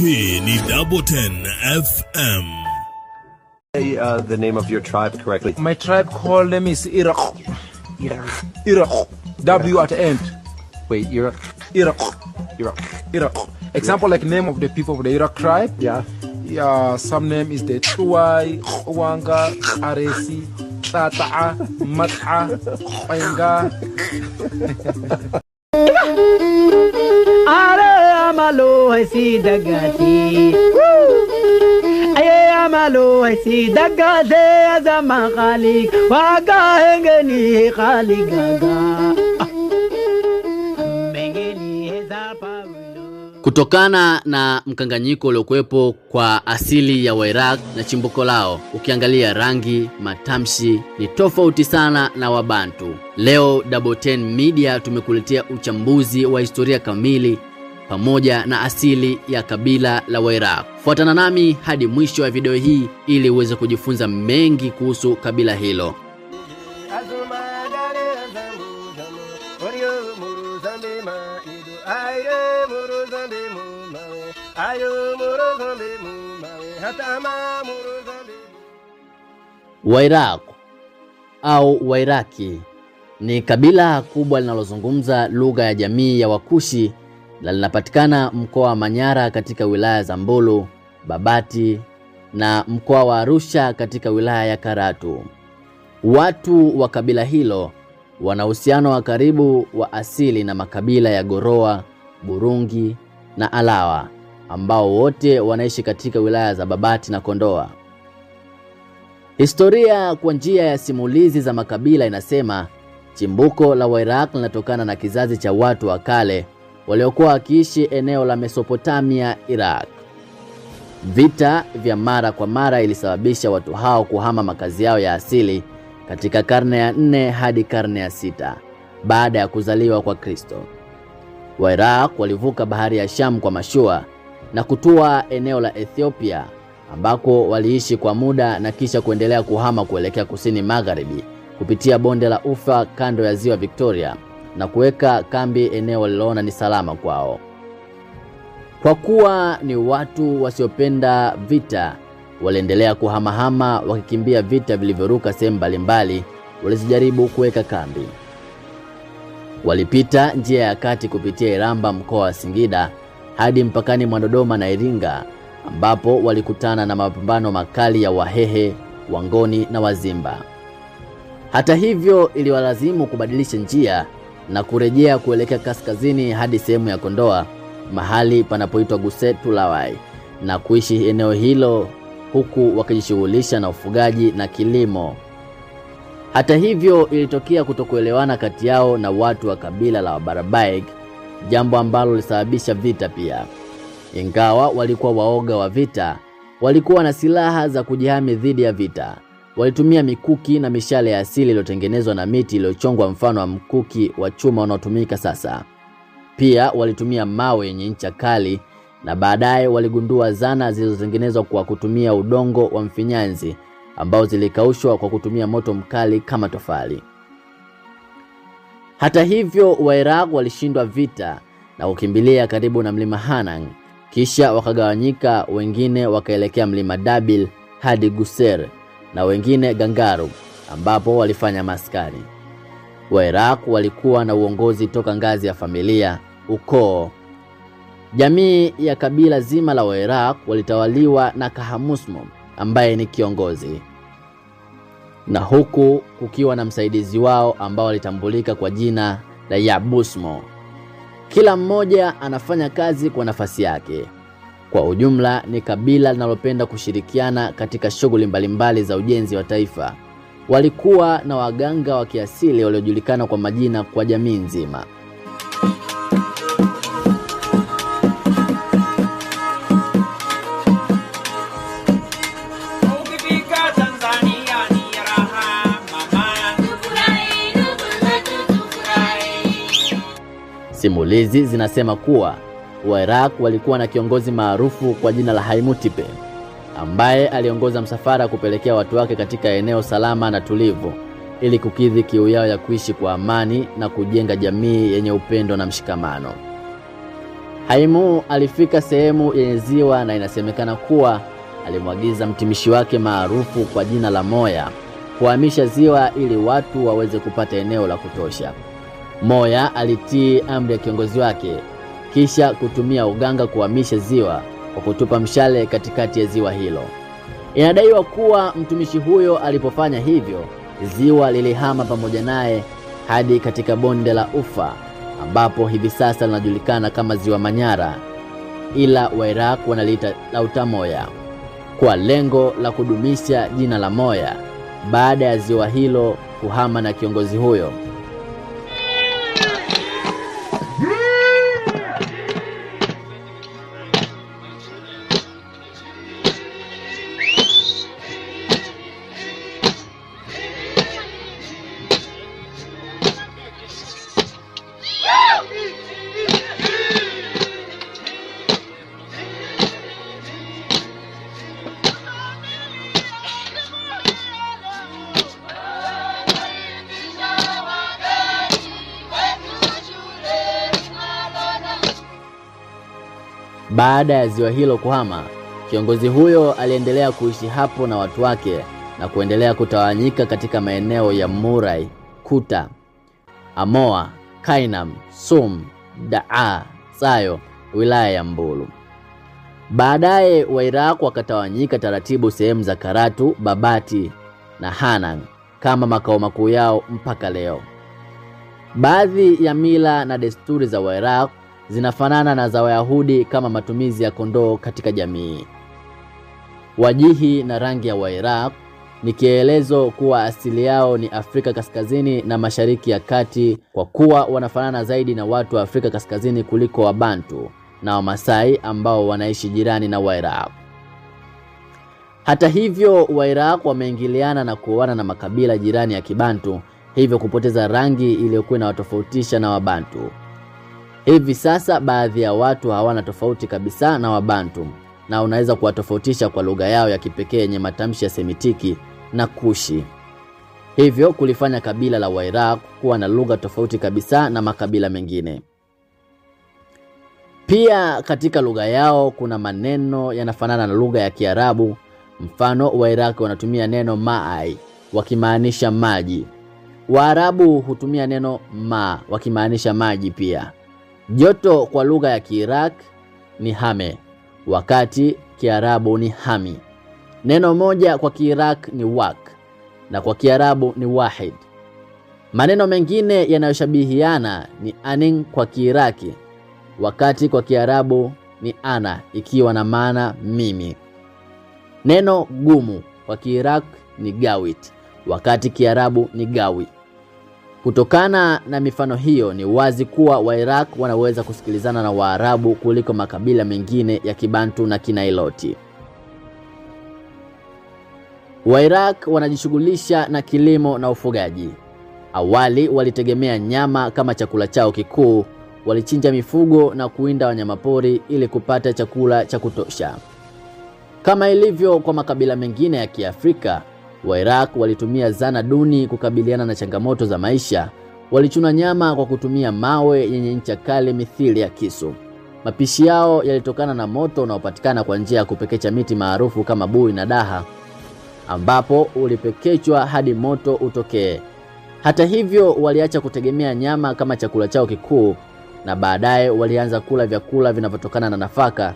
Hii ni Double 10 FM. Say uh, the name of your tribe correctly. My tribe call them is Iraq. Iraq. Iraq. W at the end. Wait, you're Iraq. Iraq. Iraq. Example like name of the people of the Iraq tribe. Yeah. Yeah, some name is the Tuwai, Wanga, Aresi, Tata'a, Mat'a, Oenga. Kutokana na mkanganyiko uliokuwepo kwa asili ya Wairaq na chimbuko lao, ukiangalia rangi, matamshi ni tofauti sana na Wabantu. Leo Double 10 Media tumekuletea uchambuzi wa historia kamili pamoja na asili ya kabila la Wairaq. Fuatana nami hadi mwisho wa video hii ili uweze kujifunza mengi kuhusu kabila hilo. Wairaq au Wairaki ni kabila kubwa linalozungumza lugha ya jamii ya Wakushi na linapatikana mkoa wa Manyara katika wilaya za Mbulu, Babati na mkoa wa Arusha katika wilaya ya Karatu. Watu wa kabila hilo wana uhusiano wa karibu wa asili na makabila ya Goroa, Burungi na Alawa ambao wote wanaishi katika wilaya za Babati na Kondoa. Historia kwa njia ya simulizi za makabila inasema chimbuko la Wairaq linatokana na kizazi cha watu wa kale waliokuwa wakiishi eneo la Mesopotamia, Iraq. Vita vya mara kwa mara ilisababisha watu hao kuhama makazi yao ya asili katika karne ya nne hadi karne ya sita baada ya kuzaliwa kwa Kristo. Wairaq walivuka bahari ya Shamu kwa mashua na kutua eneo la Ethiopia ambako waliishi kwa muda na kisha kuendelea kuhama kuelekea kusini magharibi kupitia bonde la Ufa kando ya ziwa Victoria na kuweka kambi eneo waliloona ni salama kwao. Kwa kuwa ni watu wasiopenda vita, waliendelea kuhamahama wakikimbia vita vilivyoruka sehemu mbalimbali walizojaribu kuweka kambi. Walipita njia ya kati kupitia Iramba mkoa wa Singida hadi mpakani mwa Dodoma na Iringa ambapo walikutana na mapambano makali ya Wahehe, Wangoni na Wazimba. Hata hivyo, iliwalazimu kubadilisha njia na kurejea kuelekea kaskazini hadi sehemu ya Kondoa, mahali panapoitwa Gusetu Lawai, na kuishi eneo hilo huku wakijishughulisha na ufugaji na kilimo. Hata hivyo, ilitokea kutokuelewana kati yao na watu wa kabila la Wabarabaig, jambo ambalo lilisababisha vita pia. Ingawa walikuwa waoga wa vita, walikuwa na silaha za kujihami dhidi ya vita. Walitumia mikuki na mishale ya asili iliyotengenezwa na miti iliyochongwa mfano wa mkuki wa chuma unaotumika sasa. Pia walitumia mawe yenye ncha kali na baadaye waligundua zana zilizotengenezwa kwa kutumia udongo wa mfinyanzi ambao zilikaushwa kwa kutumia moto mkali kama tofali. Hata hivyo, Wairaq walishindwa vita na kukimbilia karibu na mlima Hanang, kisha wakagawanyika, wengine wakaelekea mlima Dabil hadi Guser na wengine Gangaru ambapo walifanya maskani. Wairaq walikuwa na uongozi toka ngazi ya familia, ukoo. Jamii ya kabila zima la Wairaq walitawaliwa na Kahamusmo ambaye ni kiongozi, na huku kukiwa na msaidizi wao ambao walitambulika kwa jina la Yabusmo. Kila mmoja anafanya kazi kwa nafasi yake. Kwa ujumla ni kabila linalopenda kushirikiana katika shughuli mbalimbali za ujenzi wa taifa. Walikuwa na waganga wa kiasili waliojulikana kwa majina kwa jamii nzima. Simulizi zinasema kuwa Wairaq walikuwa na kiongozi maarufu kwa jina la Haimutipe ambaye aliongoza msafara kupelekea watu wake katika eneo salama na tulivu ili kukidhi kiu yao ya kuishi kwa amani na kujenga jamii yenye upendo na mshikamano. Haimu alifika sehemu yenye ziwa na inasemekana kuwa alimwagiza mtumishi wake maarufu kwa jina la Moya kuhamisha ziwa ili watu waweze kupata eneo la kutosha. Moya alitii amri ya kiongozi wake kisha kutumia uganga kuhamisha ziwa kwa kutupa mshale katikati ya ziwa hilo. Inadaiwa kuwa mtumishi huyo alipofanya hivyo, ziwa lilihama pamoja naye hadi katika bonde la Ufa ambapo hivi sasa linajulikana kama ziwa Manyara, ila Wairaq wanaliita Lauta Moya kwa lengo la kudumisha jina la Moya baada ya ziwa hilo kuhama na kiongozi huyo. Baada ya ziwa hilo kuhama, kiongozi huyo aliendelea kuishi hapo na watu wake na kuendelea kutawanyika katika maeneo ya Murai, Kuta, Amoa, Kainam, Sum, Daa, Sayo, wilaya ya Mbulu. Baadaye Wairaq wakatawanyika taratibu sehemu za Karatu, Babati na Hanang kama makao makuu yao mpaka leo. Baadhi ya mila na desturi za Wairaq zinafanana na za Wayahudi kama matumizi ya kondoo katika jamii. Wajihi na rangi ya Wairaq ni kielezo kuwa asili yao ni Afrika Kaskazini na Mashariki ya Kati, kwa kuwa wanafanana zaidi na watu wa Afrika Kaskazini kuliko Wabantu na Wamasai ambao wanaishi jirani na Wairaq. Hata hivyo, Wairaq wameingiliana na kuoana na makabila jirani ya Kibantu, hivyo kupoteza rangi iliyokuwa inawatofautisha na Wabantu. Hivi sasa baadhi ya watu hawana tofauti kabisa na Wabantu na unaweza kuwatofautisha kwa lugha yao ya kipekee yenye matamshi ya Semitiki na Kushi, hivyo kulifanya kabila la Wairaq kuwa na lugha tofauti kabisa na makabila mengine. Pia katika lugha yao kuna maneno yanafanana na lugha ya Kiarabu. Mfano, Wairaq wanatumia neno maai wakimaanisha maji. Waarabu hutumia neno ma wakimaanisha maji pia. Joto kwa lugha ya kiirak ni hame, wakati Kiarabu ni hami. Neno moja kwa kiirak ni wak na kwa Kiarabu ni wahid. Maneno mengine yanayoshabihiana ni anin kwa Kiiraki, wakati kwa Kiarabu ni ana ikiwa na maana mimi. Neno gumu kwa kiirak ni gawit, wakati Kiarabu ni gawi. Kutokana na mifano hiyo ni wazi kuwa Wairaq wanaweza kusikilizana na Waarabu kuliko makabila mengine ya Kibantu na Kinailoti. Wairaq wanajishughulisha na kilimo na ufugaji. Awali walitegemea nyama kama chakula chao kikuu. Walichinja mifugo na kuwinda wanyamapori ili kupata chakula cha kutosha. Kama ilivyo kwa makabila mengine ya Kiafrika, Wairaq walitumia zana duni kukabiliana na changamoto za maisha. Walichuna nyama kwa kutumia mawe yenye ncha kali mithili ya kisu. Mapishi yao yalitokana na moto unaopatikana kwa njia ya kupekecha miti maarufu kama bui na daha, ambapo ulipekechwa hadi moto utokee. Hata hivyo, waliacha kutegemea nyama kama chakula chao kikuu na baadaye walianza kula vyakula vinavyotokana na nafaka,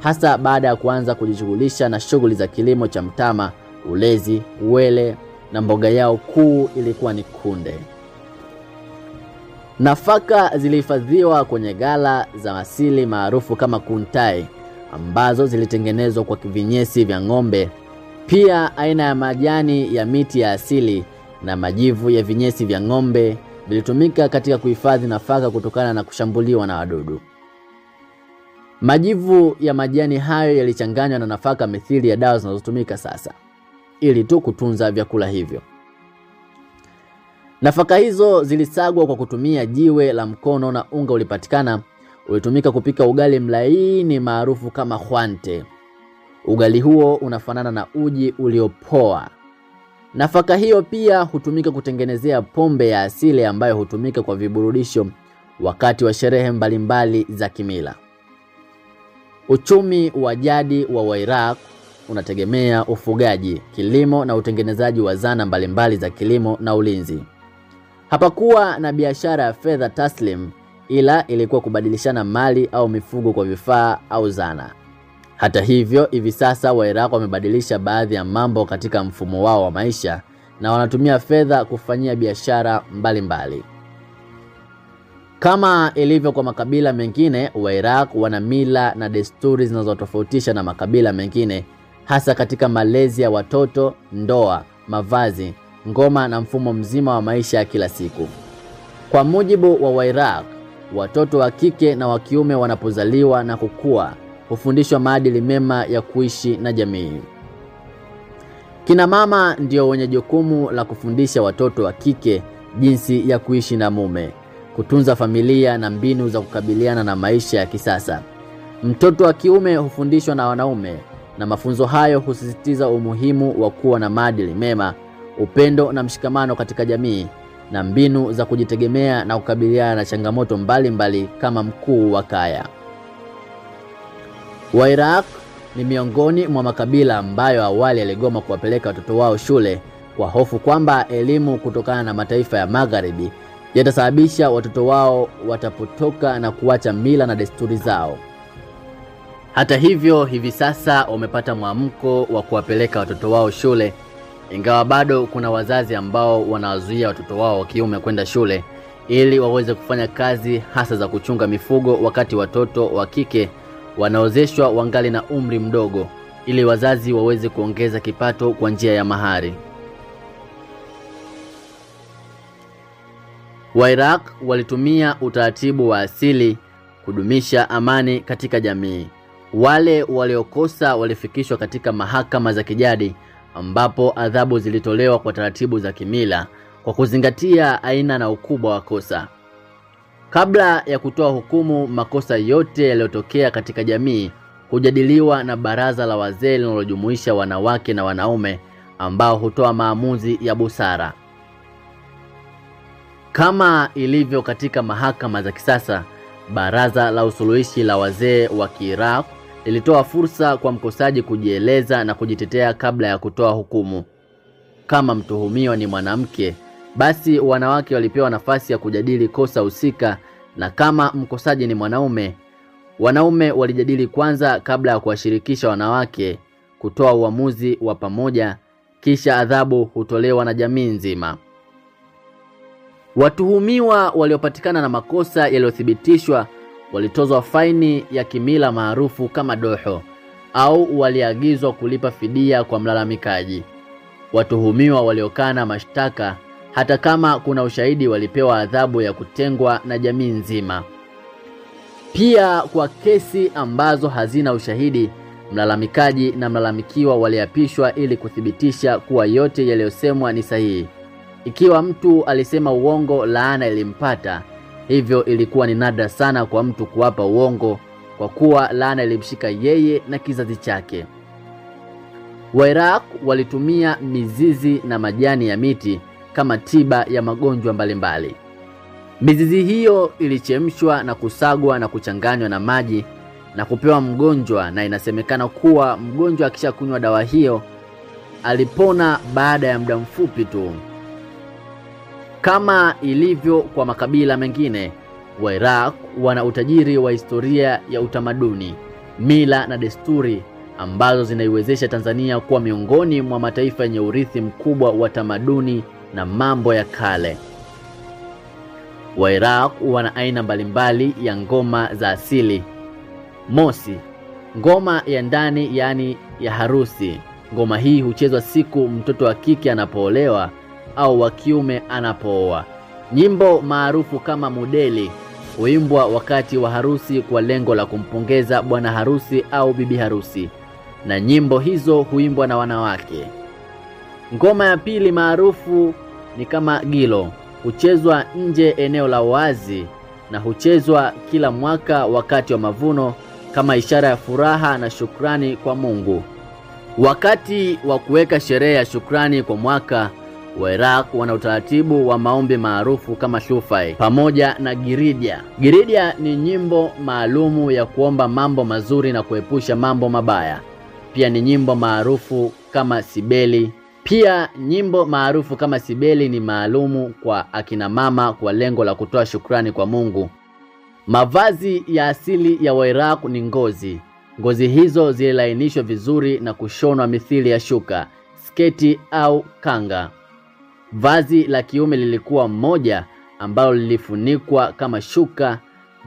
hasa baada ya kuanza kujishughulisha na shughuli za kilimo cha mtama ulezi, uwele na mboga yao kuu ilikuwa ni kunde. Nafaka zilihifadhiwa kwenye ghala za asili maarufu kama kuntai ambazo zilitengenezwa kwa vinyesi vya ng'ombe. Pia aina ya majani ya miti ya asili na majivu ya vinyesi vya ng'ombe vilitumika katika kuhifadhi nafaka kutokana na kushambuliwa na wadudu. Majivu ya majani hayo yalichanganywa na nafaka mithili ya dawa zinazotumika sasa ili tu kutunza vyakula hivyo. Nafaka hizo zilisagwa kwa kutumia jiwe la mkono na unga ulipatikana, ulitumika kupika ugali mlaini maarufu kama khwante. Ugali huo unafanana na uji uliopoa. Nafaka hiyo pia hutumika kutengenezea pombe ya asili ambayo hutumika kwa viburudisho wakati wa sherehe mbalimbali za kimila. Uchumi wa jadi wa Wairaq unategemea ufugaji, kilimo na utengenezaji wa zana mbalimbali za kilimo na ulinzi. Hapakuwa na biashara ya fedha taslim, ila ilikuwa kubadilishana mali au mifugo kwa vifaa au zana. Hata hivyo, hivi sasa Wairaq wamebadilisha baadhi ya mambo katika mfumo wao wa maisha na wanatumia fedha kufanyia biashara mbalimbali. Kama ilivyo kwa makabila mengine, Wairaq wana mila na desturi zinazotofautisha na makabila mengine, hasa katika malezi ya watoto, ndoa, mavazi, ngoma na mfumo mzima wa maisha ya kila siku. Kwa mujibu wa Wairaq, watoto wa kike na wa kiume wanapozaliwa na kukua hufundishwa maadili mema ya kuishi na jamii. Kina mama ndio wenye jukumu la kufundisha watoto wa kike jinsi ya kuishi na mume, kutunza familia na mbinu za kukabiliana na maisha ya kisasa. Mtoto wa kiume hufundishwa na wanaume, na mafunzo hayo husisitiza umuhimu wa kuwa na maadili mema, upendo na mshikamano katika jamii na mbinu za kujitegemea na kukabiliana na changamoto mbalimbali mbali kama mkuu wa kaya. Wairaq ni miongoni mwa makabila ambayo awali yaligoma kuwapeleka watoto wao shule kwa hofu kwamba elimu kutokana na mataifa ya magharibi yatasababisha watoto wao watapotoka na kuacha mila na desturi zao. Hata hivyo, hivi sasa wamepata mwamko wa kuwapeleka watoto wao shule, ingawa bado kuna wazazi ambao wanawazuia watoto wao wa kiume kwenda shule ili waweze kufanya kazi hasa za kuchunga mifugo, wakati watoto wa kike wanaozeshwa wangali na umri mdogo ili wazazi waweze kuongeza kipato kwa njia ya mahari. Wairaq walitumia utaratibu wa asili kudumisha amani katika jamii. Wale waliokosa walifikishwa katika mahakama za kijadi ambapo adhabu zilitolewa kwa taratibu za kimila kwa kuzingatia aina na ukubwa wa kosa. Kabla ya kutoa hukumu, makosa yote yaliyotokea katika jamii hujadiliwa na baraza la wazee linalojumuisha wanawake na wanaume ambao hutoa maamuzi ya busara. Kama ilivyo katika mahakama za kisasa, baraza la usuluhishi la wazee wa Kiiraq lilitoa fursa kwa mkosaji kujieleza na kujitetea kabla ya kutoa hukumu. Kama mtuhumiwa ni mwanamke, basi wanawake walipewa nafasi ya kujadili kosa husika, na kama mkosaji ni mwanaume, wanaume walijadili kwanza kabla ya kuwashirikisha wanawake kutoa uamuzi wa pamoja, kisha adhabu hutolewa na jamii nzima. Watuhumiwa waliopatikana na makosa yaliyothibitishwa walitozwa faini ya kimila maarufu kama doho au waliagizwa kulipa fidia kwa mlalamikaji. Watuhumiwa waliokana mashtaka hata kama kuna ushahidi walipewa adhabu ya kutengwa na jamii nzima. Pia kwa kesi ambazo hazina ushahidi, mlalamikaji na mlalamikiwa waliapishwa ili kuthibitisha kuwa yote yaliyosemwa ni sahihi. Ikiwa mtu alisema uongo, laana ilimpata. Hivyo ilikuwa ni nadra sana kwa mtu kuwapa uongo, kwa kuwa laana ilimshika yeye na kizazi chake. Wairaq walitumia mizizi na majani ya miti kama tiba ya magonjwa mbalimbali. Mizizi hiyo ilichemshwa na kusagwa na kuchanganywa na maji na kupewa mgonjwa, na inasemekana kuwa mgonjwa akishakunywa dawa hiyo alipona baada ya muda mfupi tu. Kama ilivyo kwa makabila mengine, Wairaq wana utajiri wa historia ya utamaduni, mila na desturi ambazo zinaiwezesha Tanzania kuwa miongoni mwa mataifa yenye urithi mkubwa wa tamaduni na mambo ya kale. Wairaq wana aina mbalimbali ya ngoma za asili. Mosi, ngoma ya ndani, yaani ya harusi. Ngoma hii huchezwa siku mtoto wa kike anapoolewa au wa kiume anapooa. Nyimbo maarufu kama mudeli huimbwa wakati wa harusi kwa lengo la kumpongeza bwana harusi au bibi harusi, na nyimbo hizo huimbwa na wanawake. Ngoma ya pili maarufu ni kama gilo, huchezwa nje eneo la wazi na huchezwa kila mwaka wakati wa mavuno kama ishara ya furaha na shukrani kwa Mungu. Wakati wa kuweka sherehe ya shukrani kwa mwaka Wairaq wana utaratibu wa maombi maarufu kama shufai pamoja na giridia. Giridia ni nyimbo maalumu ya kuomba mambo mazuri na kuepusha mambo mabaya. Pia ni nyimbo maarufu kama sibeli. Pia nyimbo maarufu kama sibeli ni maalumu kwa akina mama kwa lengo la kutoa shukrani kwa Mungu. Mavazi ya asili ya Wairaq ni ngozi. Ngozi hizo zililainishwa vizuri na kushonwa mithili ya shuka, sketi au kanga. Vazi la kiume lilikuwa moja ambalo lilifunikwa kama shuka.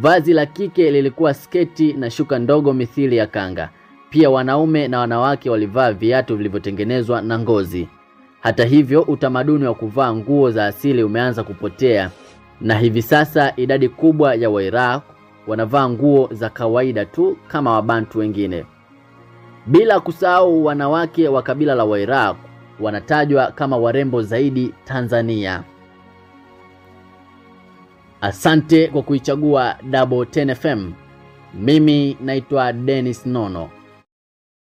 Vazi la kike lilikuwa sketi na shuka ndogo mithili ya kanga. Pia wanaume na wanawake walivaa viatu vilivyotengenezwa na ngozi. Hata hivyo, utamaduni wa kuvaa nguo za asili umeanza kupotea na hivi sasa idadi kubwa ya Wairaq wanavaa nguo za kawaida tu kama Wabantu wengine. Bila kusahau wanawake wa kabila la Wairaq wanatajwa kama warembo zaidi Tanzania. Asante kwa kuichagua Double 10 FM. Mimi naitwa Dennis Nono.